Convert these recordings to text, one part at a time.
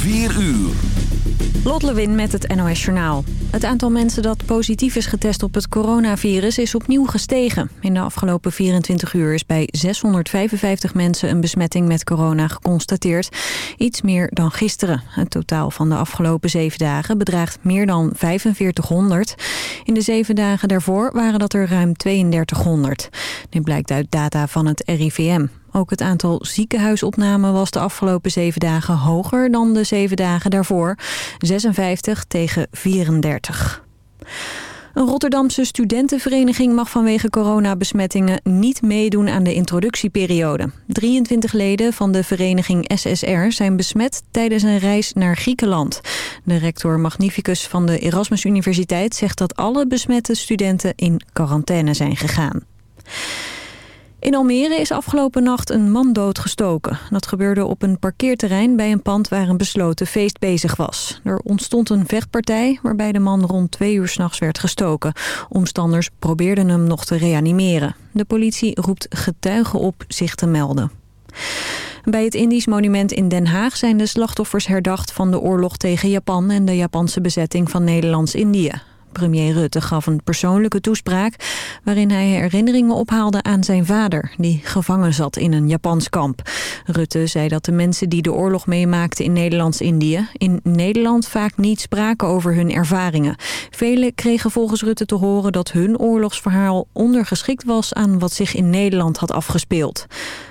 4 uur. Lot Lewin met het NOS Journaal. Het aantal mensen dat positief is getest op het coronavirus is opnieuw gestegen. In de afgelopen 24 uur is bij 655 mensen een besmetting met corona geconstateerd. Iets meer dan gisteren. Het totaal van de afgelopen zeven dagen bedraagt meer dan 4500. In de zeven dagen daarvoor waren dat er ruim 3200. Dit blijkt uit data van het RIVM. Ook het aantal ziekenhuisopnamen was de afgelopen zeven dagen hoger dan de zeven dagen daarvoor. 56 tegen 34. Een Rotterdamse studentenvereniging mag vanwege coronabesmettingen niet meedoen aan de introductieperiode. 23 leden van de vereniging SSR zijn besmet tijdens een reis naar Griekenland. De rector Magnificus van de Erasmus Universiteit zegt dat alle besmette studenten in quarantaine zijn gegaan. In Almere is afgelopen nacht een man doodgestoken. Dat gebeurde op een parkeerterrein bij een pand waar een besloten feest bezig was. Er ontstond een vechtpartij waarbij de man rond twee uur s'nachts werd gestoken. Omstanders probeerden hem nog te reanimeren. De politie roept getuigen op zich te melden. Bij het Indisch monument in Den Haag zijn de slachtoffers herdacht van de oorlog tegen Japan en de Japanse bezetting van Nederlands-Indië. Premier Rutte gaf een persoonlijke toespraak... waarin hij herinneringen ophaalde aan zijn vader... die gevangen zat in een Japans kamp. Rutte zei dat de mensen die de oorlog meemaakten in Nederlands-Indië... in Nederland vaak niet spraken over hun ervaringen. Velen kregen volgens Rutte te horen dat hun oorlogsverhaal... ondergeschikt was aan wat zich in Nederland had afgespeeld.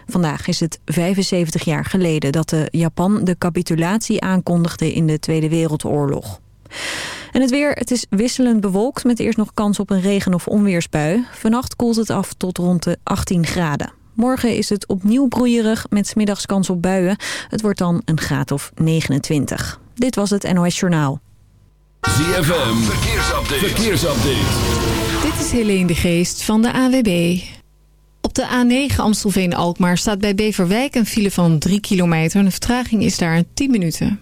Vandaag is het 75 jaar geleden dat de Japan de capitulatie aankondigde in de Tweede Wereldoorlog. En het weer, het is wisselend bewolkt met eerst nog kans op een regen- of onweersbui. Vannacht koelt het af tot rond de 18 graden. Morgen is het opnieuw broeierig met smiddags kans op buien. Het wordt dan een graad of 29. Dit was het NOS Journaal. ZFM, verkeersupdate. verkeersupdate. Dit is Helene de Geest van de AWB. Op de A9 Amstelveen-Alkmaar staat bij Beverwijk een file van 3 kilometer. De vertraging is daar 10 minuten.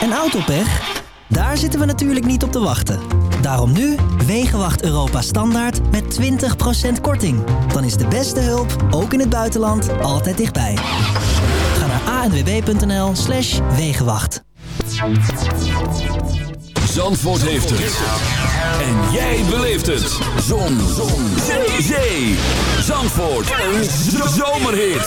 En autopech? Daar zitten we natuurlijk niet op te wachten. Daarom nu Wegenwacht Europa Standaard met 20% korting. Dan is de beste hulp, ook in het buitenland, altijd dichtbij. Ga naar anwb.nl slash Wegenwacht. Zandvoort heeft het. En jij beleeft het. Zon. Zon. Zee. Zee. Zandvoort. Een zomerhit.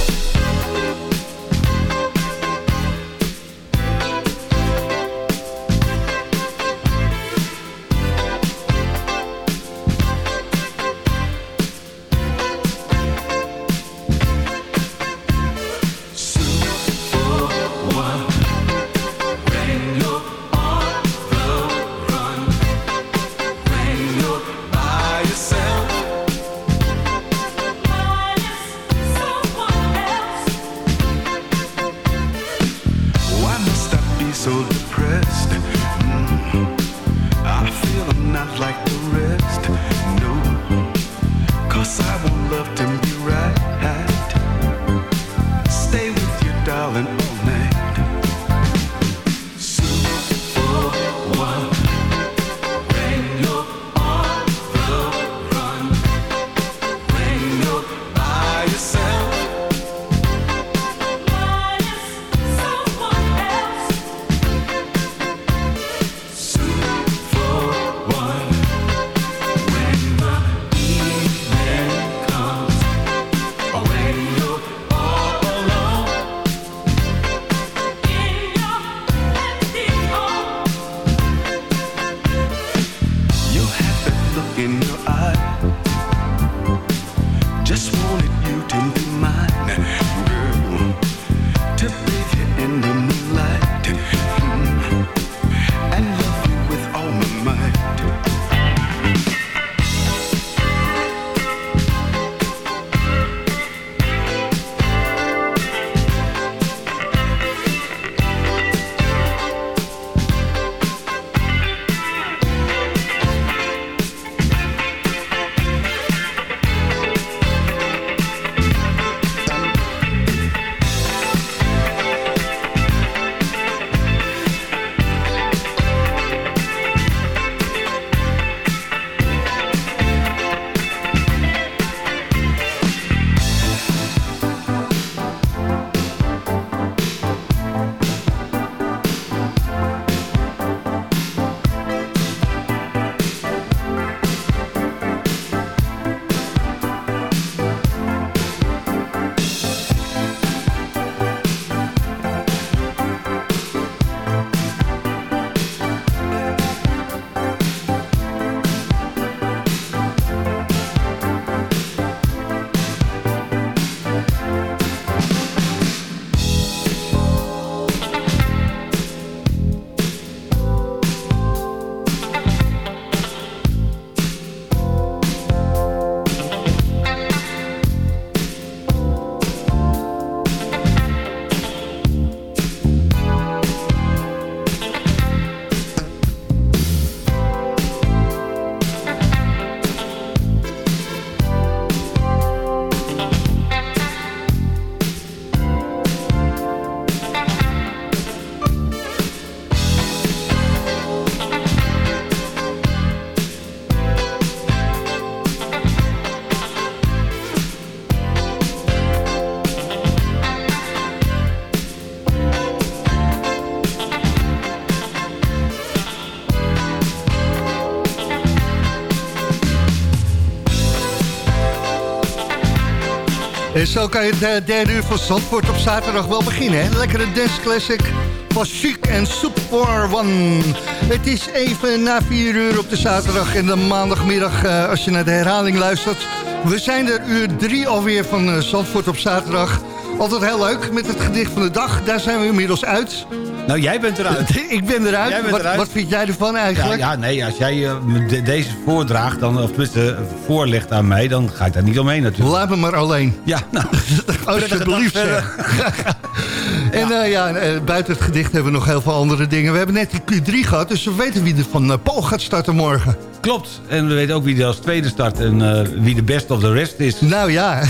Zo kan je het eh, derde uur van Zandvoort op zaterdag wel beginnen. Hè? Lekkere dance classic van en Soup for One. Het is even na vier uur op de zaterdag en de maandagmiddag eh, als je naar de herhaling luistert. We zijn er uur drie alweer van eh, Zandvoort op zaterdag. Altijd heel leuk met het gedicht van de dag. Daar zijn we inmiddels uit. Nou, jij bent eruit. Ik ben eruit. Jij bent wat, eruit. wat vind jij ervan eigenlijk? ja, nee, als jij eh, de- deze voordraagt, dan, of tenminste eh, voorlegt aan mij, dan ga ik daar niet omheen natuurlijk. Laat me maar alleen. Ja, nou, Alsjeblieft. en ja, eh, buiten het gedicht hebben we nog heel veel andere dingen. We hebben net die Q3 gehad, dus we weten wie er van Paul gaat starten morgen. klopt. En we weten ook wie er als tweede start en wie de best of the rest is. Nou ja,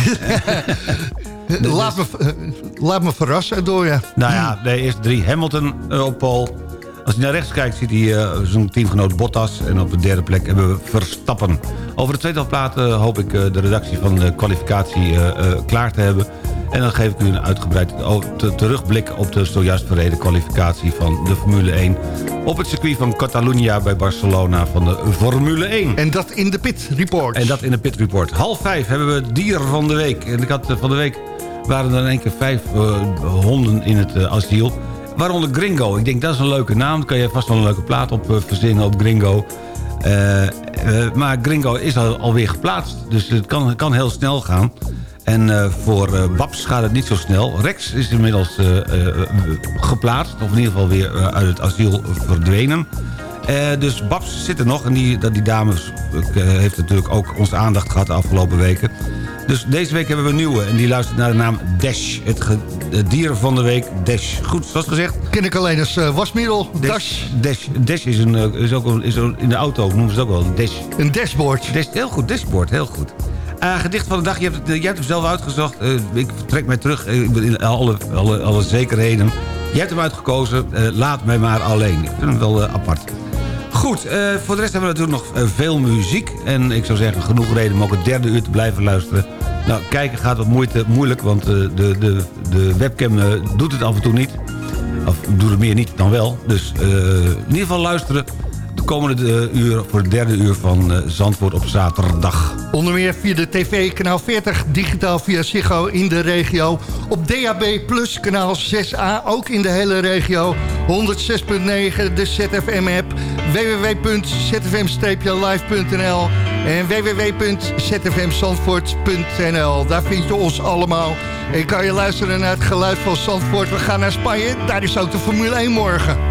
laat, me, laat me verrassen door je. Nou ja, de eerste drie Hamilton eh, op Paul. Als hij naar rechts kijkt, ziet hij eh, zijn teamgenoot Bottas. En op de derde plek hebben we Verstappen. Over de tweede plaat eh, hoop ik de redactie van de kwalificatie klaar te hebben. En dan geef ik u een uitgebreid o- te- terugblik op de zojuist verreden kwalificatie van de Formule 1. Op het circuit van Catalunya bij Barcelona van de Formule 1. En dat in de pit report. En dat in de Pit Report. Half vijf hebben we dier van de week. En ik had van de week waren er in één keer vijf eh, honden in het eh, asiel. Waaronder Gringo. Ik denk dat is een leuke naam. Daar kan je vast wel een leuke plaat op eh, verzinnen op Gringo. Maar Gringo is al, alweer geplaatst. Dus het kan, kan heel snel gaan. En eh, voor eh, Babs gaat het niet zo snel. Rex is inmiddels eh, geplaatst. Of in ieder geval weer uit het asiel verdwenen. Dus Babs zit er nog. En die, dat die dame heeft natuurlijk ook onze aandacht gehad de afgelopen weken. Dus deze week hebben we een nieuwe. En die luistert naar de naam Dash. Het, het dier van de week Dash. Goed, zoals gezegd. Ken ik alleen als wasmiddel, Dash, Dash, Dash is, een, is ook een, is een- in de auto noemen ze het ook wel. een Dash. een dashboard. Dash, heel goed, dashboard, heel goed. Eh, gedicht van de dag, je hebt, het, jij hebt hem zelf uitgezocht. Eh, ik trek mij terug, eh, ik ben in alle, alle, alle zekerheden. Jij hebt hem uitgekozen, eh, laat mij maar alleen. Ik vind hem wel eh, apart. Goed, eh, voor de rest hebben we natuurlijk nog eh, veel muziek. En ik zou zeggen, genoeg reden om ook het derde uur te blijven luisteren. Nou, kijken gaat wat moeite, moeilijk, want eh, de, de, de webcam eh, doet het af en toe niet. Of doet het meer niet dan wel. Dus eh, in ieder geval luisteren de komende eh, uur voor het derde uur van eh, Zandvoort op zaterdag. Onder meer via de tv, kanaal 40, digitaal via Ziggo in de regio. Op DAB Plus, kanaal 6A, ook in de hele regio. 106.9, de ZFM-app. www.zfm-live.nl en www.zfmzandvoort.nl. Daar vind je ons allemaal. En kan je luisteren naar het geluid van Zandvoort. We gaan naar Spanje, daar is ook de Formule 1 morgen.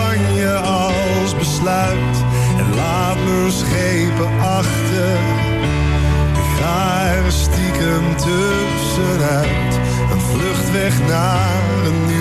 Spanje als besluit en laat mijn schepen achter. Ik ga er stiekem tussenuit, een vlucht weg naar een nieuw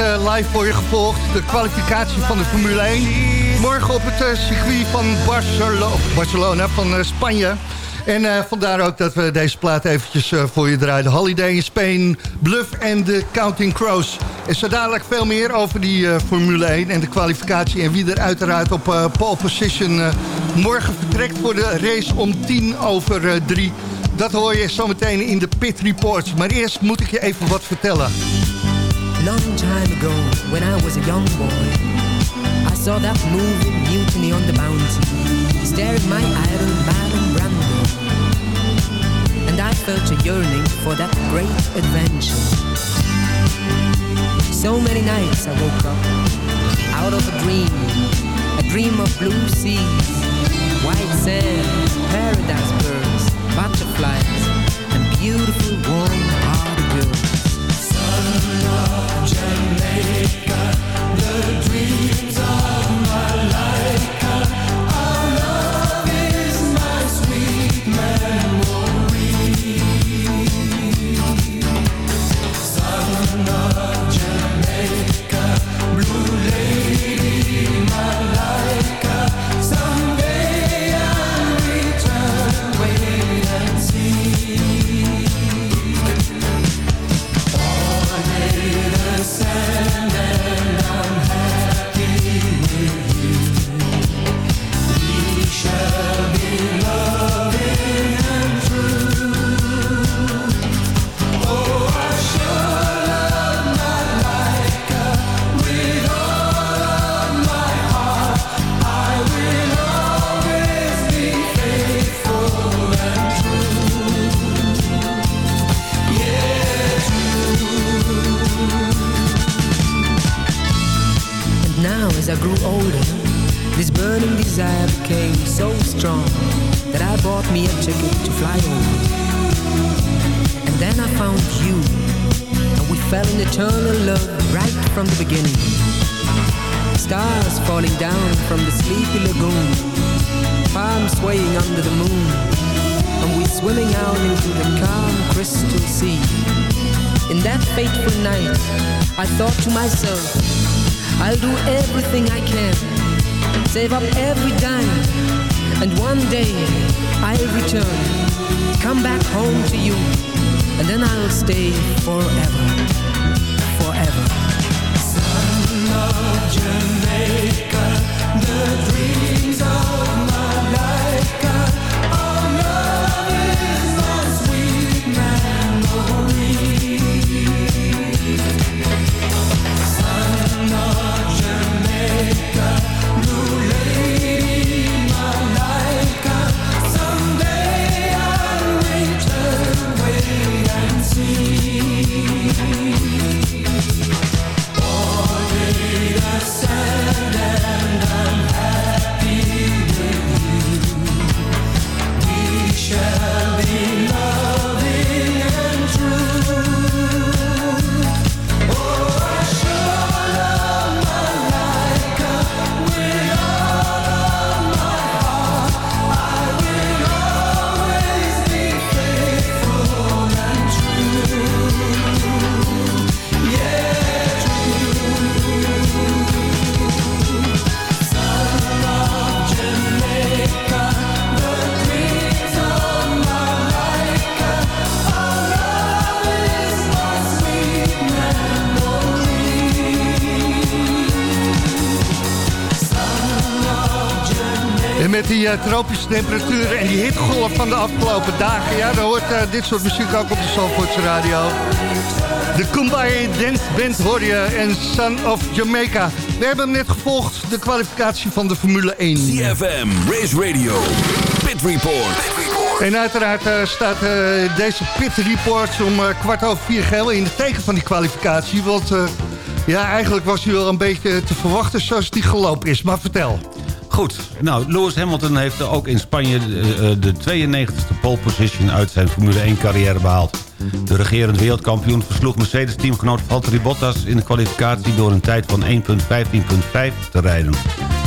live voor je gevolgd. De kwalificatie van de Formule 1. Morgen op het eh, circuit van Barcelona, Barcelona van eh, Spanje. En eh, vandaar ook dat we deze plaat eventjes eh, voor je draaiden. Holiday in Spain, Bluff en de Counting Crows. En zo dadelijk veel meer over die eh, Formule 1 en de kwalificatie... en wie er uiteraard op eh, pole position eh, morgen vertrekt voor de race om tien over eh, drie. Dat hoor je zometeen in de Pit Reports. Maar eerst moet ik je even wat vertellen. Long time ago, when I was a young boy, I saw that movie Mutiny on the Bounty, staring my idol Marlon Brando. And I felt a yearning for that great adventure. So many nights I woke up out of a dream, a dream of blue seas, white sand, paradise birds, butterflies, and beautiful warm-hearted And tropische temperaturen en die hitgolf van de afgelopen dagen... ja, dan hoort eh, dit soort muziek ook op de Zandvoortse radio. De Kumbaya Dance Band hoor je en Son of Jamaica. We hebben hem net gevolgd, de kwalificatie van de Formule 1. CFM, Race Radio, Pit Report. En uiteraard eh, staat eh, deze Pit Report om kwart over vier geheel in de teken van die kwalificatie. Want ja, eigenlijk was hij wel een beetje te verwachten zoals die gelopen is. Maar vertel. Goed, nou, Lewis Hamilton heeft ook in Spanje eh, de 92e pole position uit zijn Formule 1 carrière behaald. De regerend wereldkampioen versloeg Mercedes-teamgenoot Valtteri Bottas in de kwalificatie door een tijd van 1.15.5 te rijden.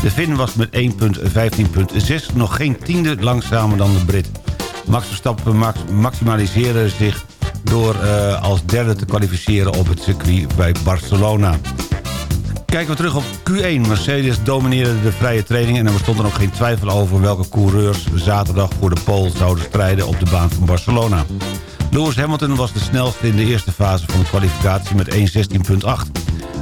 De Finn was met 1.15.6 nog geen tiende langzamer dan de Brit. Max Verstappen max maximaliseerde zich door eh, als derde te kwalificeren op het circuit bij Barcelona. Kijken we terug op Q1. Mercedes domineerde de vrije training... en er bestond dan ook geen twijfel over welke coureurs zaterdag voor de pole zouden strijden op de baan van Barcelona. Lewis Hamilton was de snelste in de eerste fase van de kwalificatie met 1.16.8.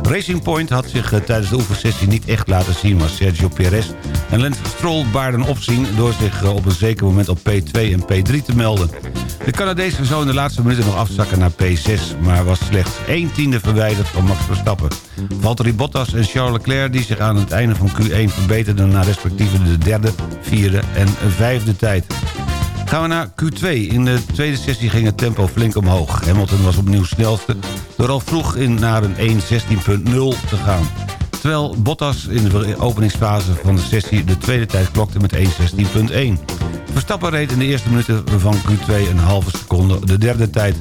Racing Point had zich eh, tijdens de oefensessie niet echt laten zien... maar Sergio Perez en Lance Stroll baarden opzien... door zich eh, op een zeker moment op P2 en P3 te melden. De Canadees zou in de laatste minuten nog afzakken naar P6... maar was slechts 1 tiende verwijderd van Max Verstappen. Valtteri Bottas en Charles Leclerc die zich aan het einde van Q1 verbeterden... naar respectieve de derde, vierde en vijfde tijd. Gaan we naar Q2. In de tweede sessie ging het tempo flink omhoog. Hamilton was opnieuw snelste door al vroeg in naar een 1.16.0 te gaan. Terwijl Bottas in de openingsfase van de sessie de tweede tijd klokte met 1.16.1. Verstappen reed in de eerste minuten van Q2 een halve seconde de derde tijd.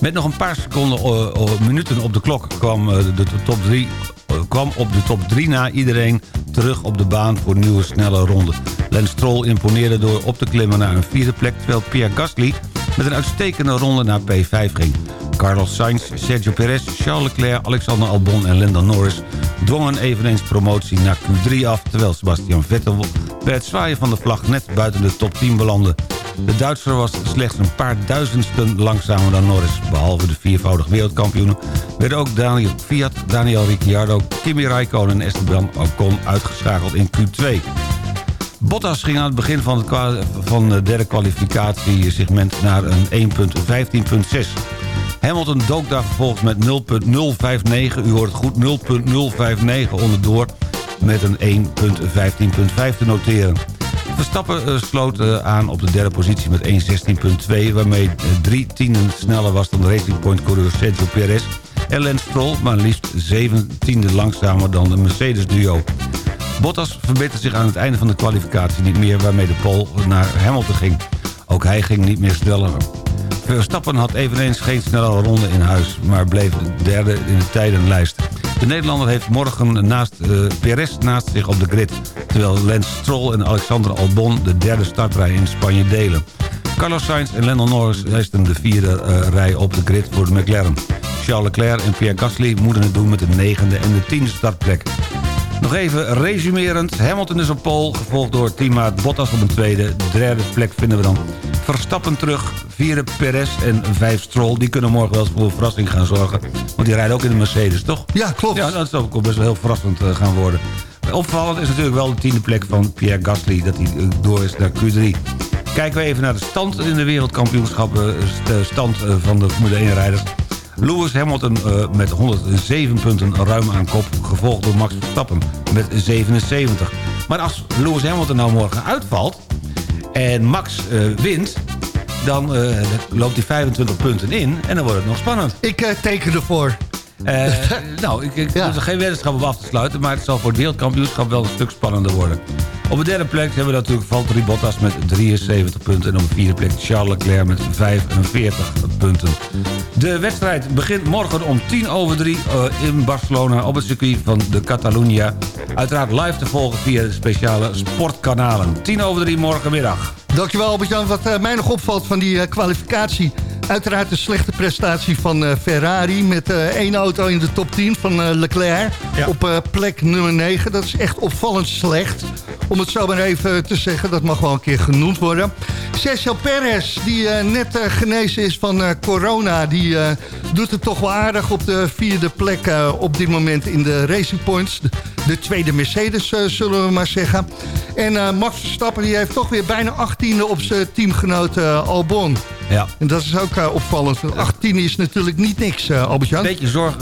Met nog een paar seconden, eh, eh, minuten op de klok kwam, eh, de, top 3, kwam op de top 3 na iedereen terug op de baan voor nieuwe snelle ronde. Lance Stroll imponeerde door op te klimmen naar een vierde plek... terwijl Pierre Gasly met een uitstekende ronde naar P5 ging. Carlos Sainz, Sergio Perez, Charles Leclerc, Alexander Albon en Lando Norris... dwongen eveneens promotie naar Q3 af... terwijl Sebastian Vettel bij het zwaaien van de vlag net buiten de top 10 belandde. De Duitser was slechts een paar duizendsten langzamer dan Norris. Behalve de viervoudig wereldkampioenen werden ook Daniel Fiat, Daniel Ricciardo, Kimi Raikkonen en Esteban Ocon uitgeschakeld in Q2. Bottas ging aan het begin van het, van het derde kwalificatiesegment naar een 1.15.6. Hamilton dook daar vervolgens met 0.059, u hoort het goed, 0.059 onderdoor... met een 1.15.5 te noteren. Verstappen eh, sloot eh, aan op de derde positie met 1.16.2... waarmee eh, drie tienden sneller was dan de Racing Point-coureur Sergio Perez... en Lance Stroll, maar liefst zeven tienden langzamer dan de Mercedes-duo. Bottas verbeterde zich aan het einde van de kwalificatie niet meer... waarmee de pole naar Hamilton ging. Ook hij ging niet meer sneller. Verstappen had eveneens geen snelle ronde in huis... maar bleef derde in de tijdenlijst. De Nederlander heeft morgen naast, eh, Perez naast zich op de grid... terwijl Lance Stroll en Alexander Albon de derde startrij in Spanje delen. Carlos Sainz en Lando Norris resten de vierde eh, rij op de grid voor de McLaren. Charles Leclerc en Pierre Gasly moeten het doen met de negende en de tiende startplek. Nog even resumerend. Hamilton is op pole, gevolgd door teammaat Bottas op een tweede. De derde plek vinden we dan Verstappen terug. Vierde Perez en vijf Stroll. Die kunnen morgen wel eens voor een verrassing gaan zorgen. Want die rijden ook in de Mercedes, toch? Ja, klopt. Ja, dat zou ook best wel heel verrassend eh, gaan worden. Opvallend is natuurlijk wel de tiende plek van Pierre Gasly... dat hij eh, door is naar Q3. Kijken we even naar de stand in de wereldkampioenschappen... de stand eh, van de Formule 1-rijders. Lewis Hamilton eh, met 107 punten ruim aan kop... gevolgd door Max Verstappen met 77. Maar als Lewis Hamilton nou morgen uitvalt... en Max eh, wint... dan eh, loopt hij 25 punten in en dan wordt het nog spannend. Ik teken ervoor. Eh, nou, ik, ik hoef er geen weddenschap op af te sluiten... maar het zal voor het wereldkampioenschap wel een stuk spannender worden. Op de derde plek hebben we natuurlijk Valtteri Bottas met 73 punten... en op de vierde plek Charles Leclerc met 45 punten. De wedstrijd begint morgen om 10 over 3 eh, in Barcelona... op het circuit van de Catalunya. Uiteraard live te volgen via de speciale sportkanalen. 10 over 3 morgenmiddag. Dankjewel Albert-Jan. Wat eh, mij nog opvalt van die kwalificatie... uiteraard een slechte prestatie van eh, Ferrari... met eh, één auto in de top 10 van eh, Leclerc op plek nummer 9. Dat is echt opvallend slecht. Om het zo maar even te zeggen, dat mag wel een keer genoemd worden. Sergio Perez, die net genezen is van corona... die doet het toch wel aardig op de vierde plek op dit moment in de Racing Points. De, de tweede Mercedes, zullen we maar zeggen. En eh, Max Verstappen die heeft toch weer bijna 18e op zijn teamgenoot eh, Albon. Ja. En dat is ook eh, opvallend. 18 is natuurlijk niet niks, eh Albert-Jan. Een beetje zorg,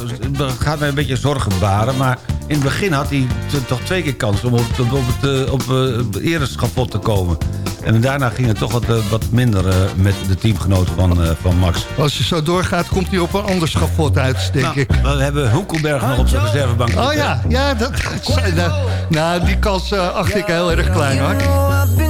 gaat mij een beetje zorgen baren. Maar in het begin had hij toch twee keer kans om op, op, op het, eh, op, eh, het ereschafot te komen. En daarna ging het toch wat, wat minder met de teamgenoot van, eh, van Max. Als je zo doorgaat, komt hij op een ander schafot uit, denk Nou, ik. We hebben Hoekelberg nog op zijn reservebank Oh ja, ja dat, nou, nou, die kans eh, acht ik heel erg klein hoor.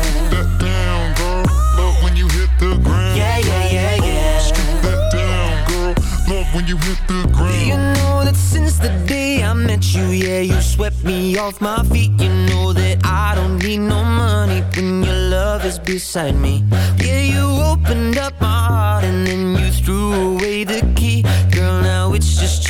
Off my feet. You know that I don't need no money when your love is beside me. Yeah, you opened up my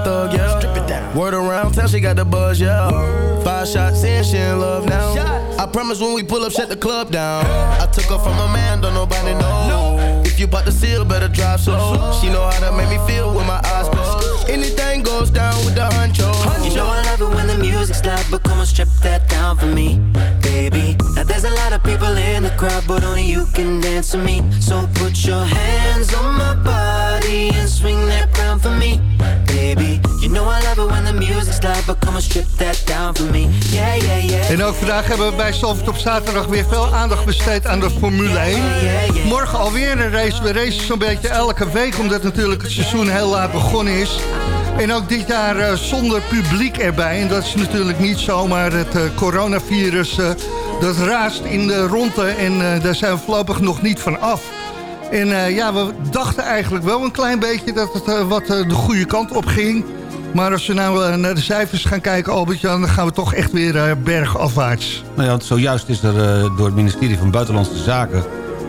A thug, yeah. Strip it down. Word around town, she got the buzz, yeah. Five shots in, she in love now. I promise when we pull up, shut the club down. I took her from a man, don't nobody know. If you bought the seal, better drive slow. She know how to make me feel when my eyes closed. Anything goes down with the honcho. You know I love it when the music's loud, but come on, strip that down for me, baby. There's a lot of people in the crowd, but only you can dance to me. So put your hands on my body and swing that crown for me, baby. You know I love it when the music's loud, but come on, strip that down for me. Yeah, yeah, yeah. En ook vandaag hebben we bij Zalvert op zaterdag weer veel aandacht besteed aan de Formule 1. Morgen alweer een race. We racen zo'n beetje elke week, omdat natuurlijk het seizoen heel laat begonnen is. En ook dit jaar eh, zonder publiek erbij. En dat is natuurlijk niet zomaar het eh, coronavirus. eh, dat raast in de ronde en eh, daar zijn we voorlopig nog niet van af. En eh, ja, we dachten eigenlijk wel een klein beetje dat het eh, wat de goede kant op ging. Maar als we nou naar de cijfers gaan kijken, Albert-Jan... dan gaan we toch echt weer bergafwaarts. Nou ja, zojuist is er door het ministerie van Buitenlandse Zaken...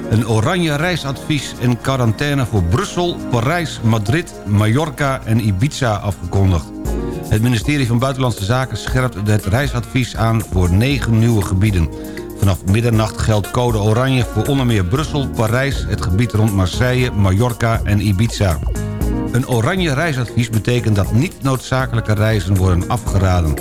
een oranje reisadvies en quarantaine voor Brussel, Parijs, Madrid, Mallorca en Ibiza afgekondigd. Het ministerie van Buitenlandse Zaken scherpt het reisadvies aan voor negen nieuwe gebieden. Vanaf middernacht geldt code oranje voor onder meer Brussel, Parijs... het gebied rond Marseille, Mallorca en Ibiza. Een oranje reisadvies betekent dat niet noodzakelijke reizen worden afgeraden.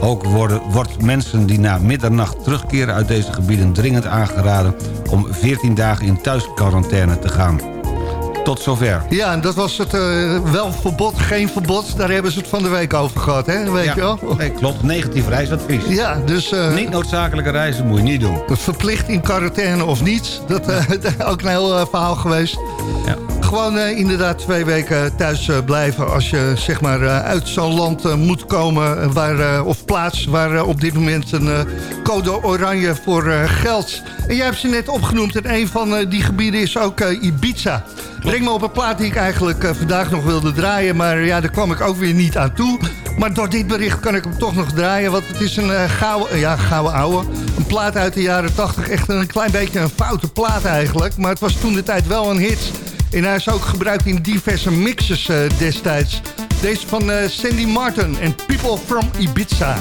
Ook worden, wordt mensen die na middernacht terugkeren uit deze gebieden dringend aangeraden... om 14 dagen in thuisquarantaine te gaan. Tot zover. Ja, en dat was het eh, wel verbod, geen verbod. Daar hebben ze het van de week over gehad, hè? Weet Ja, je wel? nee, klopt, negatief reisadvies. Ja, dus... eh, Niet noodzakelijke reizen moet je niet doen. Verplicht in quarantaine of niet. Dat is ook een heel eh, verhaal geweest. Gewoon eh, inderdaad twee weken thuis eh, blijven... als je zeg maar eh, uit zo'n land moet komen... Waar, of plaats waar op dit moment een code oranje voor geldt. En jij hebt ze net opgenoemd... en een van die gebieden is ook Ibiza. Breng me op een plaat die ik eigenlijk vandaag nog wilde draaien... maar ja, daar kwam ik ook weer niet aan toe. Maar door dit bericht kan ik hem toch nog draaien... want het is een eh, gouden, ja, gouden ouwe. Een plaat uit de jaren 80. Echt een klein beetje een foute plaat eigenlijk. Maar het was toen de tijd wel een hit... En hij is ook gebruikt in diverse mixes eh, destijds. Deze van eh, Sandy Martin en People from Ibiza.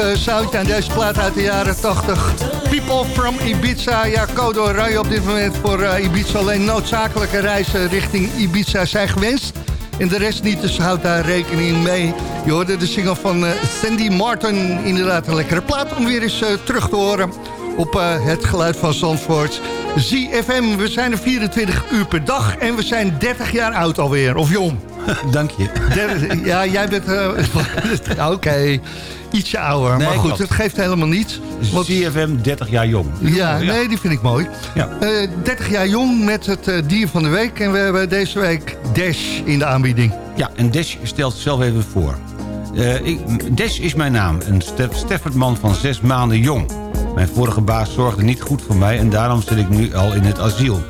Uh, soundje aan deze plaat uit de jaren 80. People from Ibiza. Ja, code oranje op dit moment voor uh, Ibiza. Alleen noodzakelijke reizen richting Ibiza zijn gewenst. En de rest niet, dus houd daar rekening mee. Je hoorde de single van uh, Sandy Martin. Inderdaad een lekkere plaat om weer eens terug te horen op het geluid van Zandvoort. ZFM, we zijn er 24 uur per dag en we zijn 30 jaar oud alweer. Of jong. Dank je. Ja, jij bent... Oké, okay. Ietsje ouder. Nee, maar goed, het geeft helemaal niets. Want... CFM 30 jaar jong. Ja, ja, nee, die vind ik mooi. Ja. Uh, 30 jaar jong met het uh, dier van de week. En we hebben deze week Dash in de aanbieding. Ja, en Dash stelt zichzelf even voor. Uh, ik, Dash is mijn naam. Een Steffertman van zes maanden jong. Mijn vorige baas zorgde niet goed voor mij... en daarom zit ik nu al in het asiel.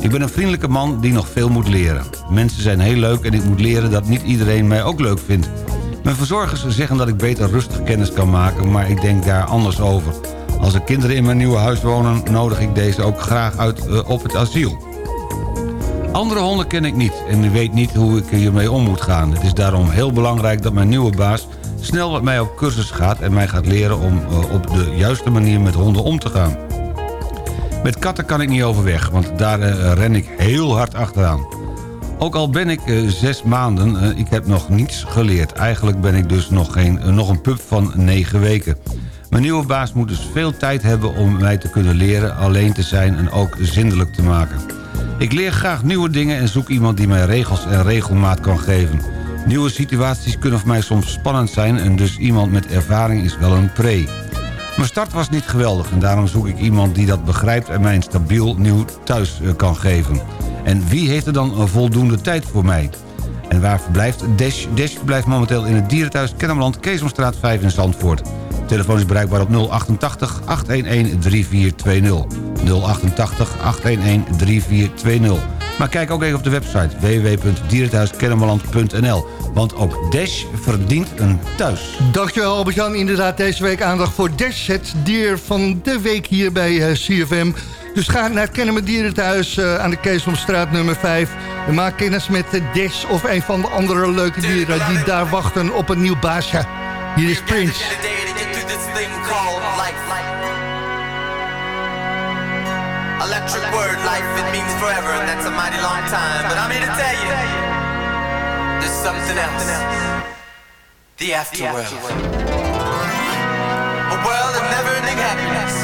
Ik ben een vriendelijke man die nog veel moet leren. Mensen zijn heel leuk en ik moet leren dat niet iedereen mij ook leuk vindt. Mijn verzorgers zeggen dat ik beter rustig kennis kan maken... maar ik denk daar anders over. Als er kinderen in mijn nieuwe huis wonen... nodig ik deze ook graag uit uh, op het asiel. Andere honden ken ik niet en weet niet hoe ik hiermee om moet gaan. Het is daarom heel belangrijk dat mijn nieuwe baas snel met mij op cursus gaat... en mij gaat leren om uh, op de juiste manier met honden om te gaan. Met katten kan ik niet overweg, want daar uh, ren ik heel hard achteraan. Ook al ben ik uh, zes maanden, uh, ik heb nog niets geleerd. Eigenlijk ben ik dus nog, geen, nog een pup van negen weken. Mijn nieuwe baas moet dus veel tijd hebben om mij te kunnen leren... alleen te zijn en ook zindelijk te maken. Ik leer graag nieuwe dingen en zoek iemand die mij regels en regelmaat kan geven. Nieuwe situaties kunnen voor mij soms spannend zijn... en dus iemand met ervaring is wel een pre. Mijn start was niet geweldig en daarom zoek ik iemand die dat begrijpt... en mij een stabiel nieuw thuis kan geven. En wie heeft er dan voldoende tijd voor mij? En waar verblijft Dash? Dash verblijft momenteel in het dierenthuis Kennemerland... Keesomstraat 5 in Zandvoort. telefoon is bereikbaar op 088 811 3420. 088 811 3420. Maar kijk ook even op de website www.dierenthuiskennemerland.nl. Want ook Dash verdient een thuis. Dankjewel Albert-Jan. Inderdaad deze week aandacht voor Dash, het dier van de week hier bij uh, CFM. Dus ga naar het Kennemer Dierenthuis uh, aan de Keesomstraat nummer 5. En maak kennis met de Dash of een van de andere leuke dieren... die daar wachten op een nieuw baasje. Hier is Prince. Electric word, life, it means forever, and that's a mighty long time. But I'm here to tell you, there's something else. The afterworld. A world of never-ending happiness.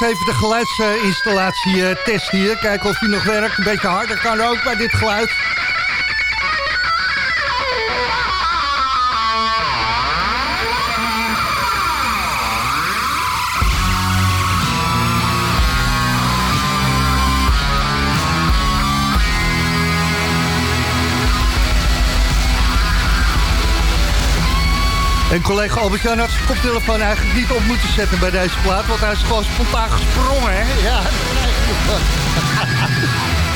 eens even de geluidsinstallatie eh, testen hier. Kijken of die nog werkt. Een beetje harder kan ook bij dit geluid. En collega Albert-Jan had zijn koptelefoon eigenlijk niet op moeten zetten bij deze plaat. Want hij is gewoon spontaan gesprongen, hè? Ja.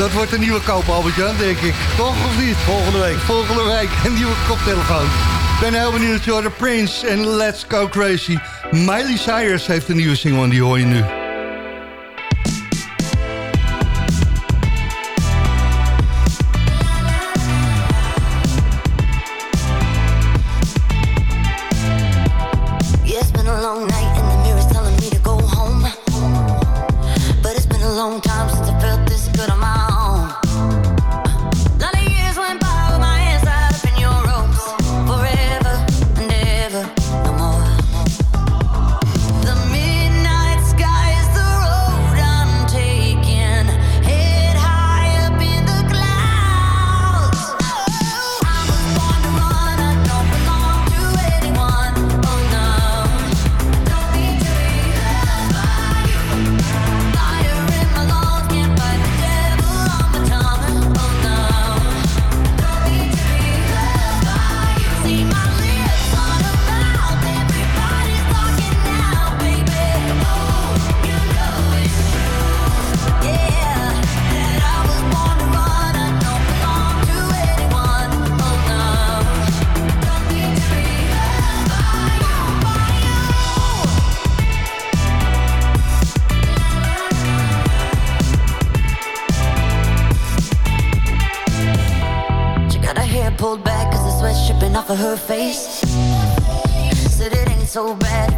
Dat wordt een nieuwe koop, Albert-Jan, denk ik. Toch of niet? Volgende week. Volgende week, een nieuwe koptelefoon. Ik ben heel benieuwd, Jordan Prince en Let's Go Crazy. Miley Cyrus heeft een nieuwe single die hoor je nu.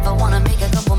If I wanna make a couple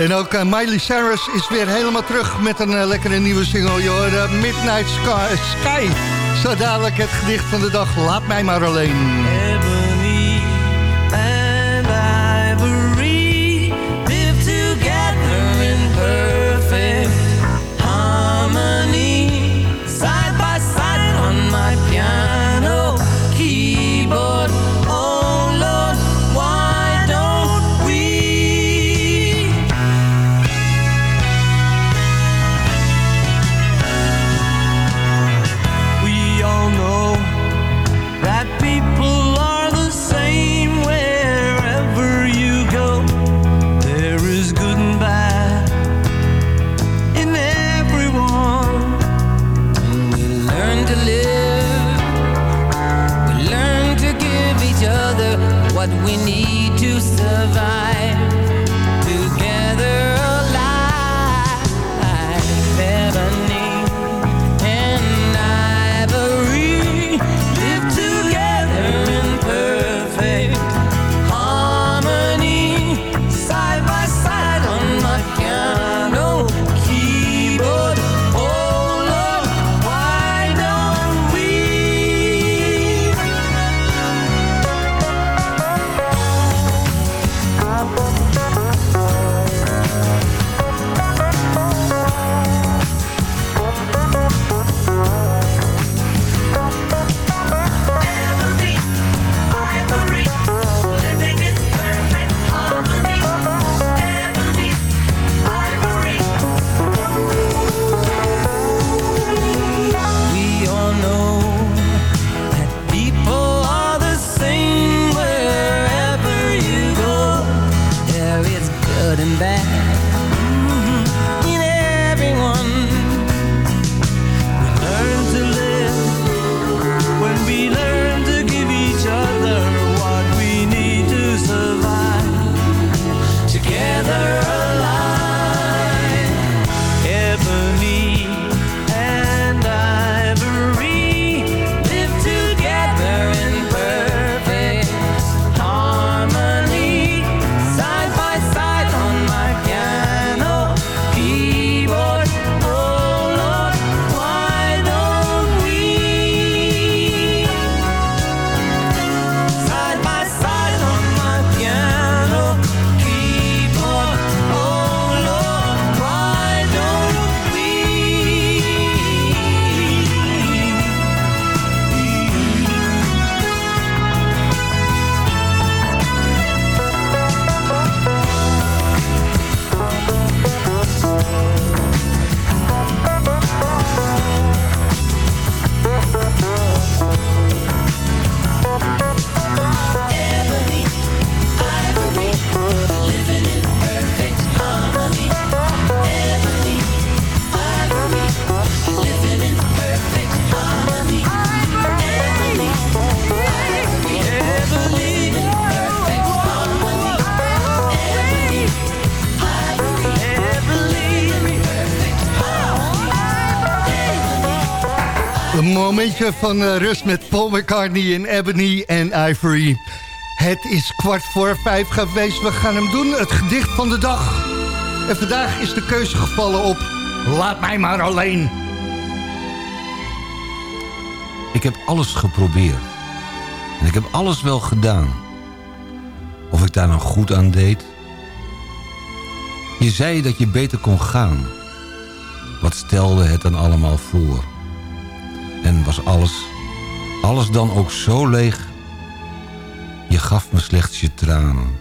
En ook eh, Miley Cyrus is weer helemaal terug met een eh, lekkere nieuwe single. Je Midnight Sky. Zo dadelijk het gedicht van de dag. Laat mij maar alleen. Van eh, rust met Paul McCartney en Ebony en Ivory. Het is kwart voor vijf geweest. We gaan hem doen, het gedicht van de dag. En vandaag is de keuze gevallen op... Laat mij maar alleen. Ik heb alles geprobeerd. En ik heb alles wel gedaan. Of ik daar nou goed aan deed? Je zei dat je beter kon gaan. Wat stelde het dan allemaal voor? En was alles, alles dan ook zo leeg? Je gaf me slechts je tranen.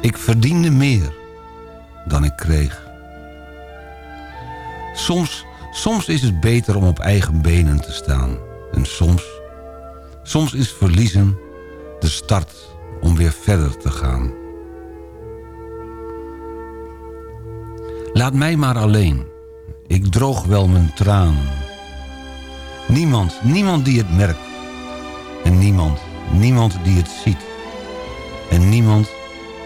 Ik verdiende meer dan ik kreeg. Soms, soms is het beter om op eigen benen te staan. En soms, soms is verliezen de start om weer verder te gaan. Laat mij maar alleen. Ik droog wel mijn tranen. Niemand, niemand die het merkt. En niemand, niemand die het ziet. En niemand,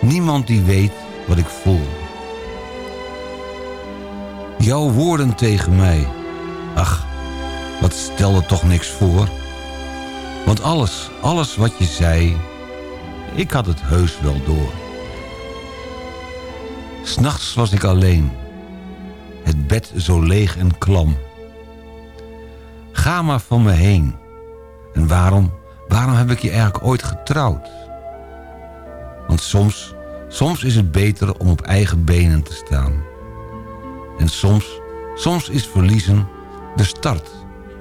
niemand die weet wat ik voel. Jouw woorden tegen mij. Ach, wat stelde toch niks voor. Want alles, alles wat je zei, ik had het heus wel door. S'nachts was ik alleen. Het bed zo leeg en klam. Ga maar van me heen. En waarom, waarom heb ik je eigenlijk ooit getrouwd? Want soms, soms is het beter om op eigen benen te staan. En soms, soms is verliezen de start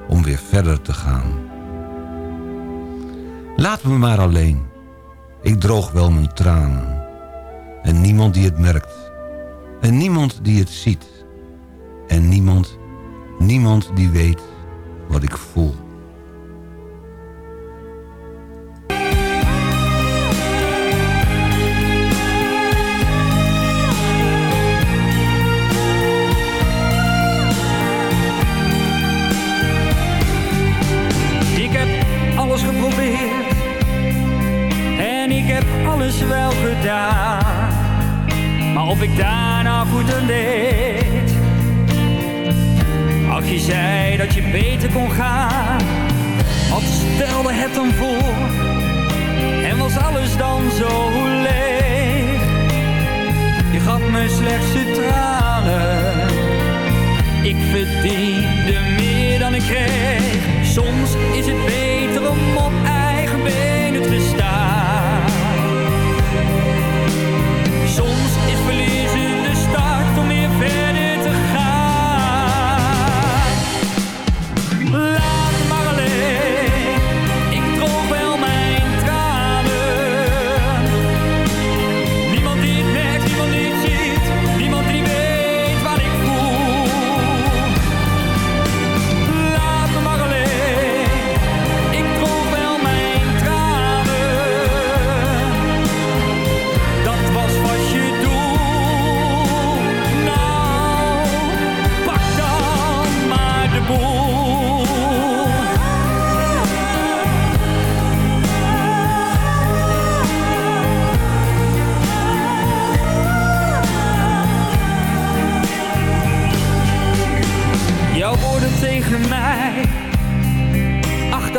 om weer verder te gaan. Laat me maar alleen. Ik droog wel mijn tranen. En niemand die het merkt. En niemand die het ziet. En niemand, niemand die weet wat ik voel.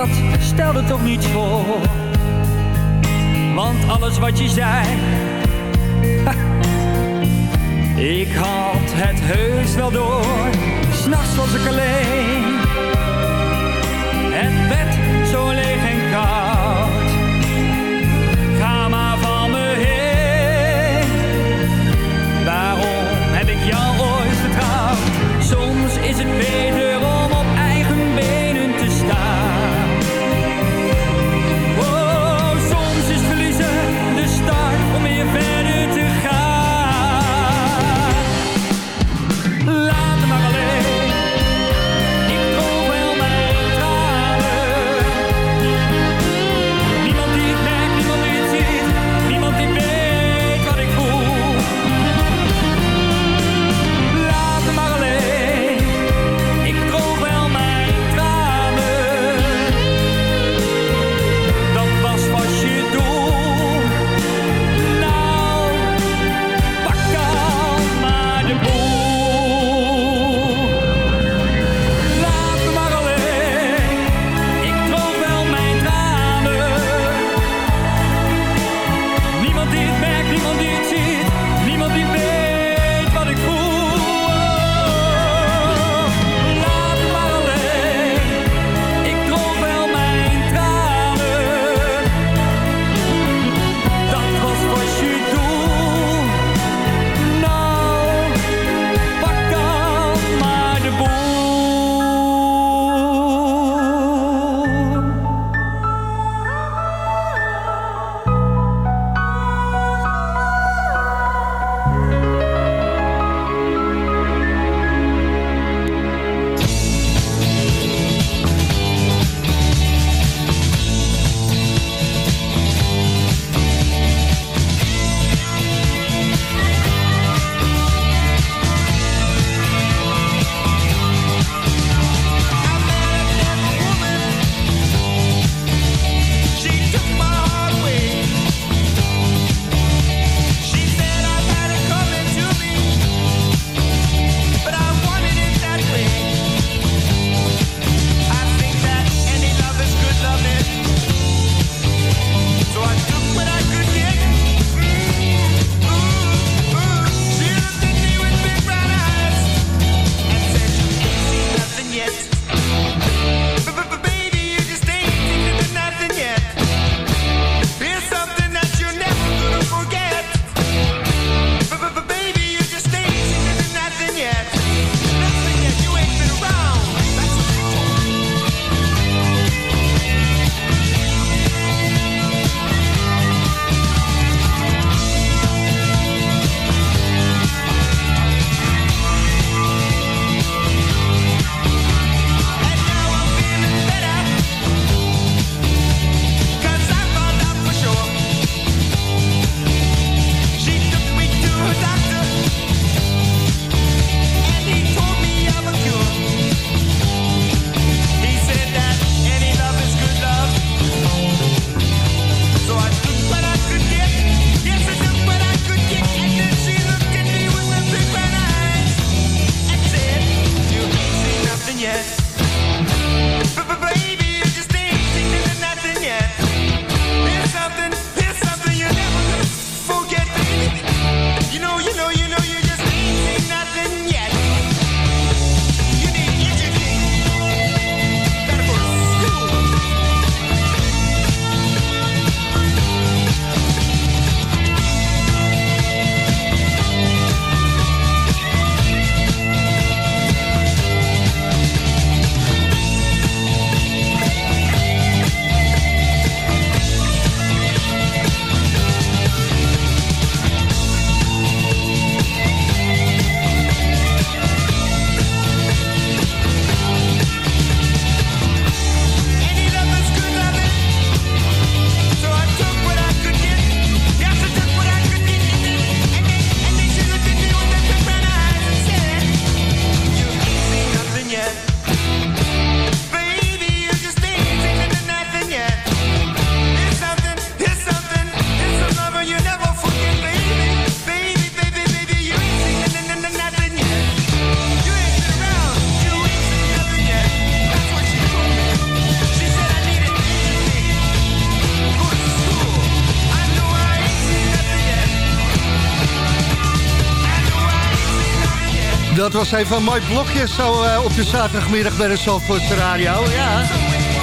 Dat stelde toch niets voor. Want alles wat je zei, ik had het heus wel door. S'nachts was ik alleen, het bed zo leeg en koud. Dat was even een mooi blokje zo eh, op de zaterdagmiddag bij de Zandvoortse Radio. Ja.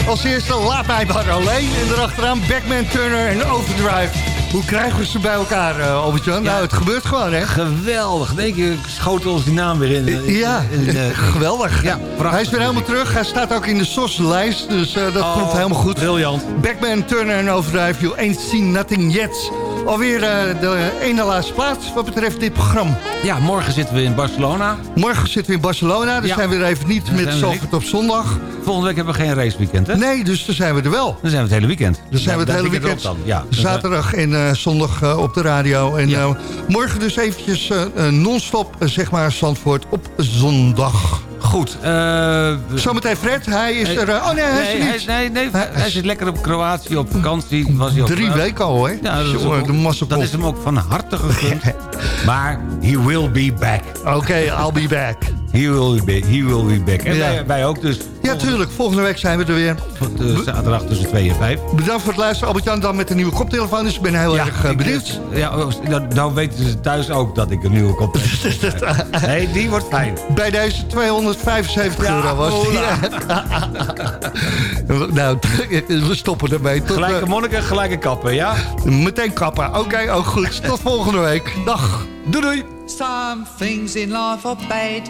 Als eerste Laat mij maar alleen. En erachteraan Backman Turner en Overdrive. Hoe krijgen we ze bij elkaar, eh, Albert-Jan? Nou, het gebeurt gewoon, hè? Geweldig. Denk je, schoten ons die naam weer in. in- Ja, in- in- geweldig. Ja, Hij is weer helemaal terug. Hij staat ook in de SOS-lijst, dus eh, dat Oh, komt helemaal goed. Briljant. Backman, Turner en Overdrive, you ain't seen nothing yet. Alweer eh, de ene laatste plaats wat betreft dit programma. Ja, morgen zitten we in Barcelona. Morgen zitten we in Barcelona, dus Ja. zijn we er even niet Dan met Zalvert op zondag. Volgende week hebben we geen raceweekend, hè? Nee, dus dan zijn we er wel. Dan zijn we het hele weekend. Dan zijn we het hele weekend dan, Ja. Zaterdag en eh, zondag eh, op de radio. En morgen dus eventjes non-stop, zeg maar, Zandvoort op zondag. Goed. eh, Zometeen Fred, hij is er... eh, oh nee, hij is er niet. hij, nee, nee, hij zit lekker op Kroatië op vakantie. Was hij op Drie weken al, hè? Ja, dat, is ook- de dat is hem ook van harte gegund. maar he will be back. Oké, I'll be back. He will be, he will be back. En Ja. wij, wij ook dus. Ja, tuurlijk. Volgende week zijn we er weer. De zaterdag tussen 2 en 5. Bedankt voor het luisteren. Albert-Jan dan met een nieuwe koptelefoon. Dus ik ben heel erg eh, ik- benieuwd. Ja, oh, nou, nou weten ze thuis ook dat ik een nieuwe kop heb. Nee, die wordt fijn. Bij deze 275 Ja, euro was die. nou, we stoppen ermee. Tot, Gelijke eh, monniken, gelijke kappen, ja? meteen kappen. Oké, ook goed. Tot volgende week. Dag. Doei doei. Some things in life are bad.